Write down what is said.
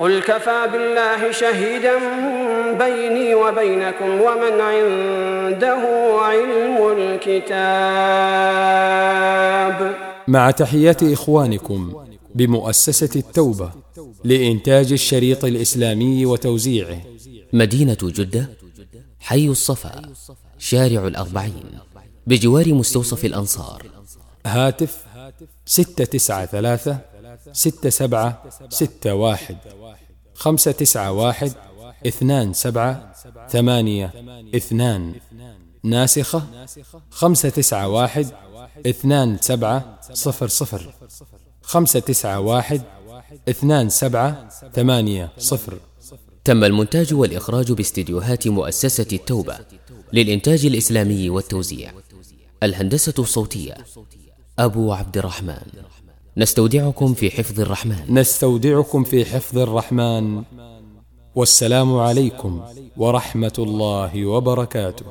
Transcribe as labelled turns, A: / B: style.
A: قل كفى بالله شهيدا بيني وبينكم ومن عنده علم الكتاب.
B: مع تحيات إخوانكم بمؤسسة التوبة لإنتاج الشريط الإسلامي وتوزيعه.
C: مدينة جدة حي الصفا شارع الأربعين بجوار مستوصف الأنصار.
B: هاتف ستة تسعة ثلاثة ستة سبعة ستة واحد خمسة تسعة واحد اثنان سبعة ثمانية اثنان ناسخة خمسة تسعة واحد اثنان سبعة صفر صفر خمسة تسعة واحد اثنان سبعة ثمانية صفر.
C: تم المونتاج والإخراج باستديوهات مؤسسة التوبة للإنتاج الإسلامي والتوزيع. الهندسة الصوتية أبو عبد الرحمن. نستودعكم في حفظ الرحمن.
B: نستودعكم في حفظ الرحمن. والسلام عليكم ورحمة الله وبركاته.